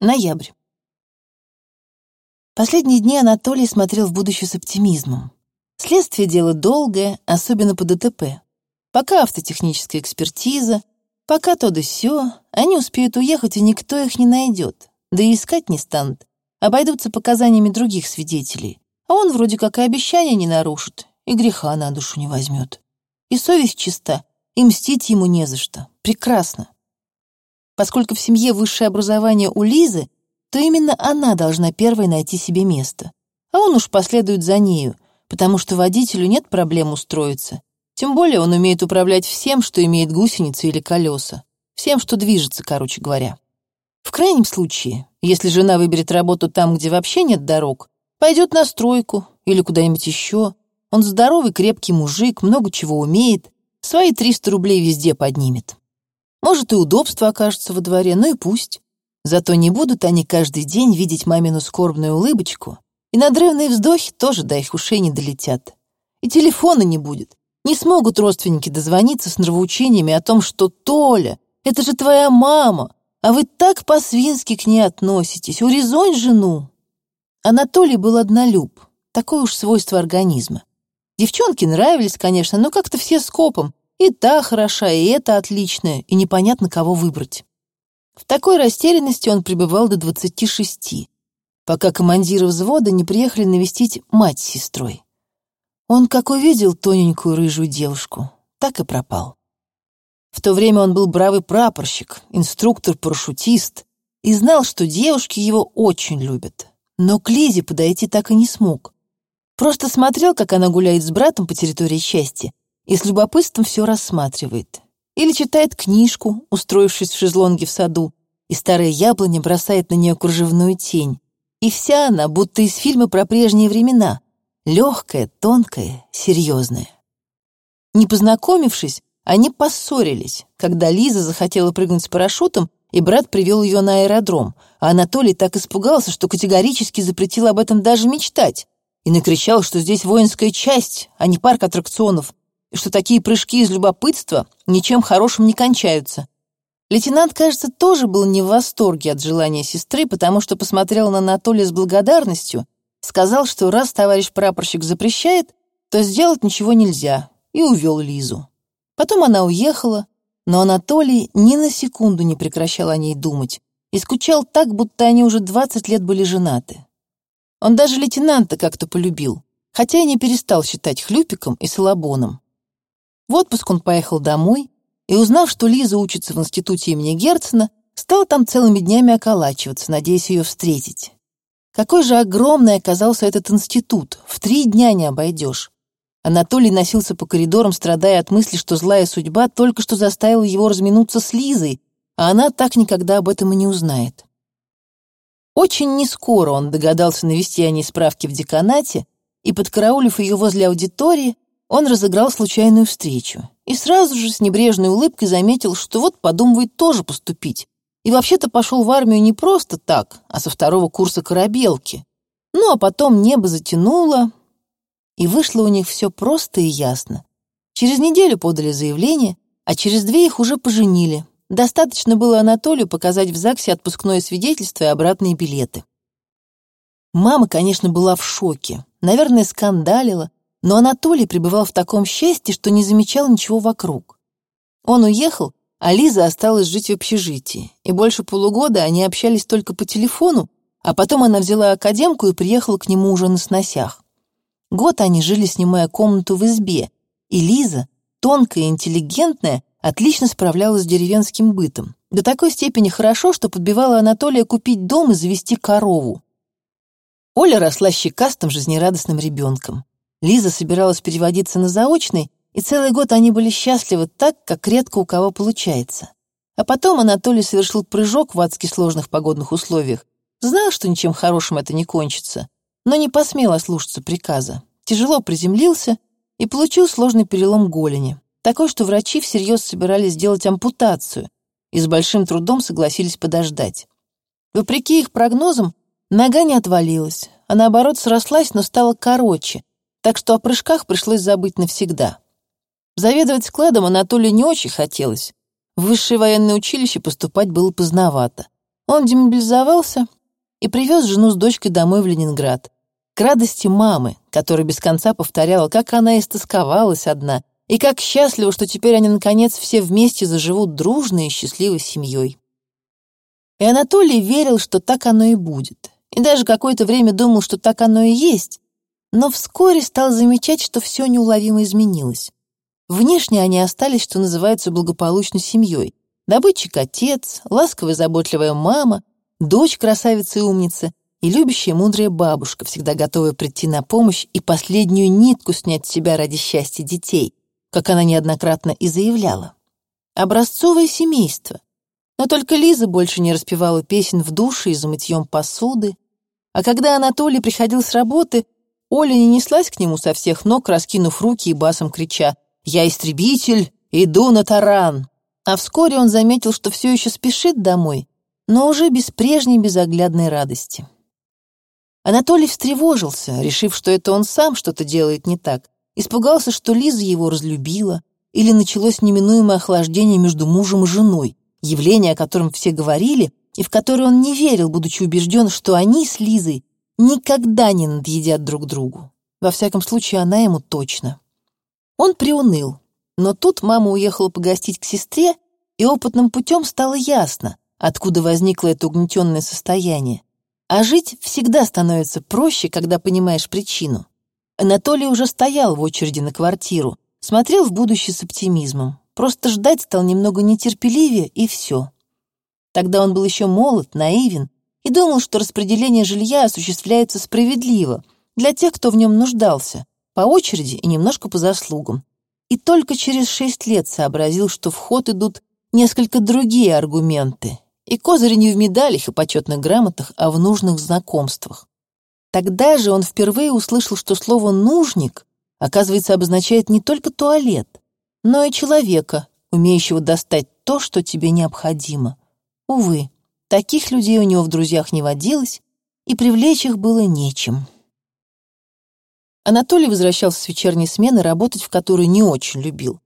Ноябрь. Последние дни Анатолий смотрел в будущее с оптимизмом. Следствие дело долгое, особенно по ДТП. Пока автотехническая экспертиза, пока то да сё, они успеют уехать, и никто их не найдет. Да и искать не станут. Обойдутся показаниями других свидетелей. А он вроде как и обещания не нарушит, и греха на душу не возьмет. И совесть чиста, и мстить ему не за что. Прекрасно. Поскольку в семье высшее образование у Лизы, то именно она должна первой найти себе место. А он уж последует за нею, потому что водителю нет проблем устроиться. Тем более он умеет управлять всем, что имеет гусеницы или колеса. Всем, что движется, короче говоря. В крайнем случае, если жена выберет работу там, где вообще нет дорог, пойдет на стройку или куда-нибудь еще. Он здоровый, крепкий мужик, много чего умеет, свои 300 рублей везде поднимет. Может, и удобство окажется во дворе, ну и пусть. Зато не будут они каждый день видеть мамину скорбную улыбочку, и надрывные вздохи тоже до их ушей не долетят. И телефона не будет. Не смогут родственники дозвониться с нравоучениями о том, что «Толя, это же твоя мама, а вы так по-свински к ней относитесь, урезонь жену». Анатолий был однолюб, такое уж свойство организма. Девчонки нравились, конечно, но как-то все скопом, и та хороша, и эта отличная, и непонятно, кого выбрать. В такой растерянности он пребывал до двадцати шести, пока командиры взвода не приехали навестить мать с сестрой. Он как увидел тоненькую рыжую девушку, так и пропал. В то время он был бравый прапорщик, инструктор-парашютист, и знал, что девушки его очень любят. Но к Лизе подойти так и не смог. Просто смотрел, как она гуляет с братом по территории счастья, и с любопытством все рассматривает. Или читает книжку, устроившись в шезлонге в саду, и старая яблоня бросает на нее кружевную тень. И вся она, будто из фильма про прежние времена, легкая, тонкая, серьезная. Не познакомившись, они поссорились, когда Лиза захотела прыгнуть с парашютом, и брат привел ее на аэродром, а Анатолий так испугался, что категорически запретил об этом даже мечтать и накричал, что здесь воинская часть, а не парк аттракционов, что такие прыжки из любопытства ничем хорошим не кончаются. Лейтенант, кажется, тоже был не в восторге от желания сестры, потому что посмотрел на Анатолия с благодарностью, сказал, что раз товарищ прапорщик запрещает, то сделать ничего нельзя, и увел Лизу. Потом она уехала, но Анатолий ни на секунду не прекращал о ней думать и скучал так, будто они уже 20 лет были женаты. Он даже лейтенанта как-то полюбил, хотя и не перестал считать хлюпиком и салабоном. В отпуск он поехал домой и, узнав, что Лиза учится в институте имени Герцена, стал там целыми днями околачиваться, надеясь ее встретить. Какой же огромный оказался этот институт, в три дня не обойдешь. Анатолий носился по коридорам, страдая от мысли, что злая судьба только что заставила его разминуться с Лизой, а она так никогда об этом и не узнает. Очень нескоро он догадался навести о ней справки в деканате и, подкараулив ее возле аудитории, он разыграл случайную встречу и сразу же с небрежной улыбкой заметил, что вот подумывает тоже поступить. И вообще-то пошел в армию не просто так, а со второго курса корабелки. Ну, а потом небо затянуло, и вышло у них все просто и ясно. Через неделю подали заявление, а через две их уже поженили. Достаточно было Анатолию показать в ЗАГСе отпускное свидетельство и обратные билеты. Мама, конечно, была в шоке. Наверное, скандалила, но Анатолий пребывал в таком счастье, что не замечал ничего вокруг. Он уехал, а Лиза осталась жить в общежитии, и больше полугода они общались только по телефону, а потом она взяла академку и приехала к нему уже на сносях. Год они жили, снимая комнату в избе, и Лиза, тонкая и интеллигентная, отлично справлялась с деревенским бытом. До такой степени хорошо, что подбивала Анатолия купить дом и завести корову. Оля росла щекастым, жизнерадостным ребенком. Лиза собиралась переводиться на заочный, и целый год они были счастливы так, как редко у кого получается. А потом Анатолий совершил прыжок в адски сложных погодных условиях. Знал, что ничем хорошим это не кончится, но не посмел ослушаться приказа. Тяжело приземлился и получил сложный перелом голени, такой, что врачи всерьез собирались сделать ампутацию и с большим трудом согласились подождать. Вопреки их прогнозам, нога не отвалилась, а наоборот срослась, но стала короче, так что о прыжках пришлось забыть навсегда. Заведовать складом Анатолию не очень хотелось. В высшее военное училище поступать было поздновато. Он демобилизовался и привез жену с дочкой домой в Ленинград. К радости мамы, которая без конца повторяла, как она истосковалась одна, и как счастлива, что теперь они, наконец, все вместе заживут дружной и счастливой семьей. И Анатолий верил, что так оно и будет. И даже какое-то время думал, что так оно и есть. Но вскоре стал замечать, что все неуловимо изменилось. Внешне они остались, что называется, благополучной семьей. Добытчик-отец, ласковая заботливая мама, дочь красавица и умница и любящая мудрая бабушка, всегда готовая прийти на помощь и последнюю нитку снять с себя ради счастья детей, как она неоднократно и заявляла. Образцовое семейство. Но только Лиза больше не распевала песен в душе и за мытьем посуды. А когда Анатолий приходил с работы, Оля не неслась к нему со всех ног, раскинув руки и басом крича «Я истребитель, иду на таран!» А вскоре он заметил, что все еще спешит домой, но уже без прежней безоглядной радости. Анатолий встревожился, решив, что это он сам что-то делает не так. Испугался, что Лиза его разлюбила, или началось неминуемое охлаждение между мужем и женой, явление, о котором все говорили, и в которое он не верил, будучи убежден, что они с Лизой никогда не надъедят друг другу. Во всяком случае, она ему точно. Он приуныл, но тут мама уехала погостить к сестре, и опытным путем стало ясно, откуда возникло это угнетенное состояние. А жить всегда становится проще, когда понимаешь причину. Анатолий уже стоял в очереди на квартиру, смотрел в будущее с оптимизмом. Просто ждать стал немного нетерпеливее, и все. Тогда он был еще молод, наивен и думал, что распределение жилья осуществляется справедливо для тех, кто в нем нуждался, по очереди и немножко по заслугам. И только через шесть лет сообразил, что в ход идут несколько другие аргументы, и козыри не в медалях и почетных грамотах, а в нужных знакомствах. Тогда же он впервые услышал, что слово «нужник» оказывается обозначает не только туалет, но и человека, умеющего достать то, что тебе необходимо. Увы, таких людей у него в друзьях не водилось, и привлечь их было нечем. Анатолий возвращался с вечерней смены, работать в которую не очень любил.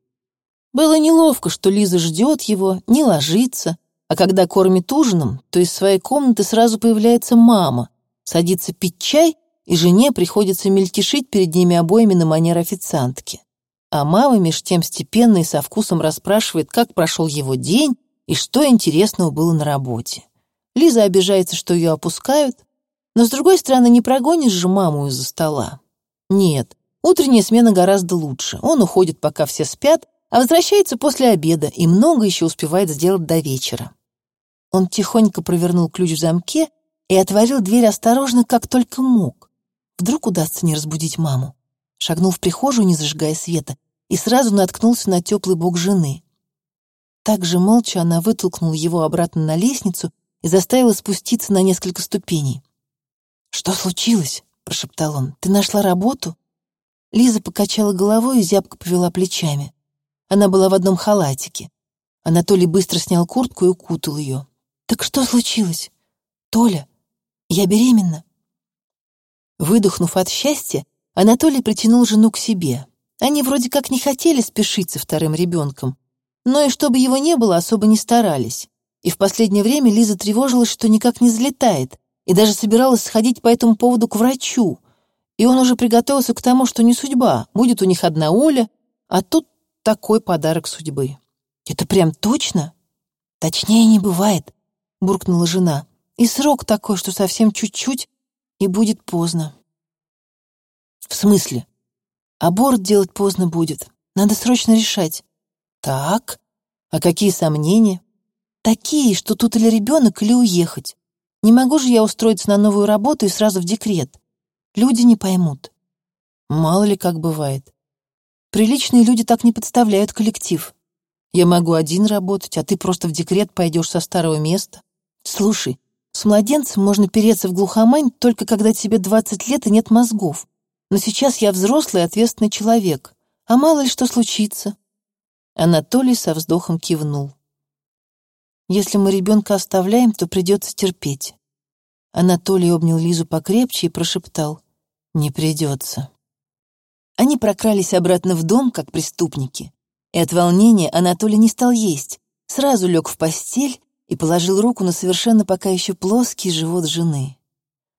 Было неловко, что Лиза ждет его, не ложится, а когда кормит ужином, то из своей комнаты сразу появляется мама, садится пить чай, и жене приходится мельтешить перед ними обоими на манер официантки. А мама меж тем степенно и со вкусом расспрашивает, как прошел его день и что интересного было на работе. Лиза обижается, что ее опускают, но, с другой стороны, не прогонишь же маму из-за стола. Нет, утренняя смена гораздо лучше. Он уходит, пока все спят, а возвращается после обеда и много еще успевает сделать до вечера. Он тихонько провернул ключ в замке и отворил дверь осторожно, как только мог. Вдруг удастся не разбудить маму. Шагнул в прихожую, не зажигая света, и сразу наткнулся на теплый бок жены. Так же молча она вытолкнула его обратно на лестницу и заставила спуститься на несколько ступеней. «Что случилось?» — прошептал он. «Ты нашла работу?» Лиза покачала головой и зябко повела плечами. Она была в одном халатике. Анатолий быстро снял куртку и укутал ее. «Так что случилось? Толя, я беременна». Выдохнув от счастья, Анатолий притянул жену к себе. Они вроде как не хотели спешить со вторым ребенком, но и чтобы его не было, особо не старались. И в последнее время Лиза тревожилась, что никак не взлетает, и даже собиралась сходить по этому поводу к врачу. И он уже приготовился к тому, что не судьба, будет у них одна Оля, а тут такой подарок судьбы. «Это прям точно?» «Точнее не бывает», буркнула жена. «И срок такой, что совсем чуть-чуть, и будет поздно». «В смысле?» «Аборт делать поздно будет. Надо срочно решать». «Так? А какие сомнения?» «Такие, что тут или ребенок, или уехать. Не могу же я устроиться на новую работу и сразу в декрет. Люди не поймут». «Мало ли как бывает. Приличные люди так не подставляют коллектив. Я могу один работать, а ты просто в декрет пойдешь со старого места. Слушай, с младенцем можно переться в глухомань только когда тебе 20 лет и нет мозгов. Но сейчас я взрослый ответственный человек. А мало ли что случится. Анатолий со вздохом кивнул. Если мы ребенка оставляем, то придется терпеть. Анатолий обнял Лизу покрепче и прошептал. Не придется. Они прокрались обратно в дом, как преступники. И от волнения Анатолий не стал есть. Сразу лег в постель и положил руку на совершенно пока еще плоский живот жены.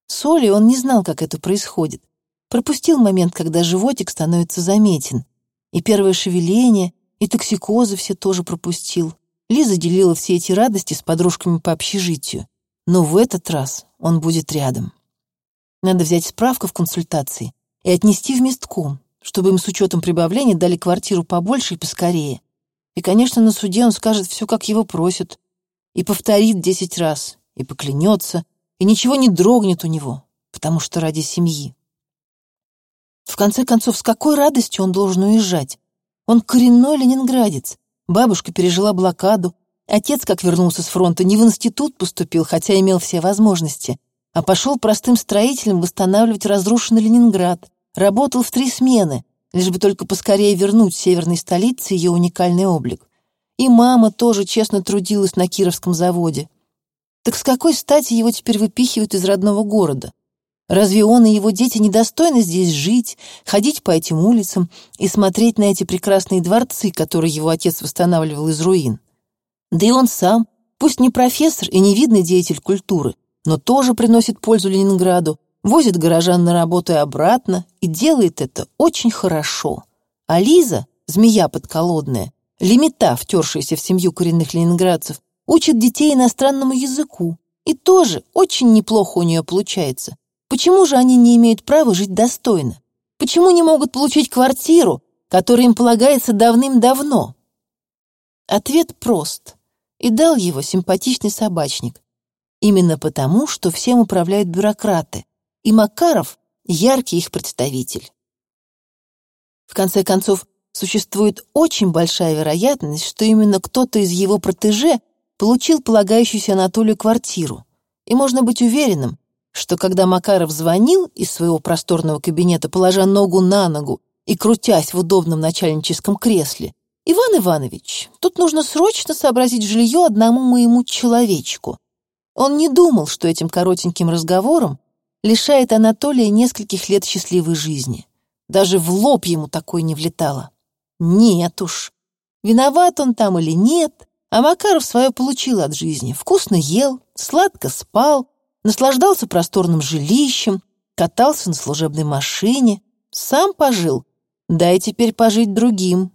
С Олей он не знал, как это происходит. Пропустил момент, когда животик становится заметен. И первое шевеление, и токсикозы все тоже пропустил. Лиза делила все эти радости с подружками по общежитию. Но в этот раз он будет рядом. Надо взять справку в консультации и отнести в местком, чтобы им с учетом прибавления дали квартиру побольше и поскорее. И, конечно, на суде он скажет все, как его просят, и повторит десять раз, и поклянется, и ничего не дрогнет у него, потому что ради семьи. В конце концов, с какой радостью он должен уезжать? Он коренной ленинградец. Бабушка пережила блокаду. Отец, как вернулся с фронта, не в институт поступил, хотя имел все возможности, а пошел простым строителем восстанавливать разрушенный Ленинград. Работал в три смены, лишь бы только поскорее вернуть северной столице ее уникальный облик. И мама тоже честно трудилась на Кировском заводе. Так с какой стати его теперь выпихивают из родного города? Разве он и его дети недостойны здесь жить, ходить по этим улицам и смотреть на эти прекрасные дворцы, которые его отец восстанавливал из руин? Да и он сам, пусть не профессор и не видный деятель культуры, но тоже приносит пользу Ленинграду, возит горожан на работу и обратно, и делает это очень хорошо. А Лиза, змея подколодная, лимита, втершаяся в семью коренных ленинградцев, учит детей иностранному языку. И тоже очень неплохо у нее получается. Почему же они не имеют права жить достойно? Почему не могут получить квартиру, которая им полагается давным-давно? Ответ прост. И дал его симпатичный собачник. Именно потому, что всем управляют бюрократы, и Макаров — яркий их представитель. В конце концов, существует очень большая вероятность, что именно кто-то из его протеже получил полагающуюся Анатолию квартиру, и можно быть уверенным, что когда Макаров звонил из своего просторного кабинета, положа ногу на ногу и крутясь в удобном начальническом кресле, «Иван Иванович, тут нужно срочно сообразить жилье одному моему человечку». Он не думал, что этим коротеньким разговором лишает Анатолия нескольких лет счастливой жизни. Даже в лоб ему такой не влетало. Нет уж. Виноват он там или нет, а Макаров свое получил от жизни. Вкусно ел, сладко спал, наслаждался просторным жилищем, катался на служебной машине, сам пожил, дай теперь пожить другим.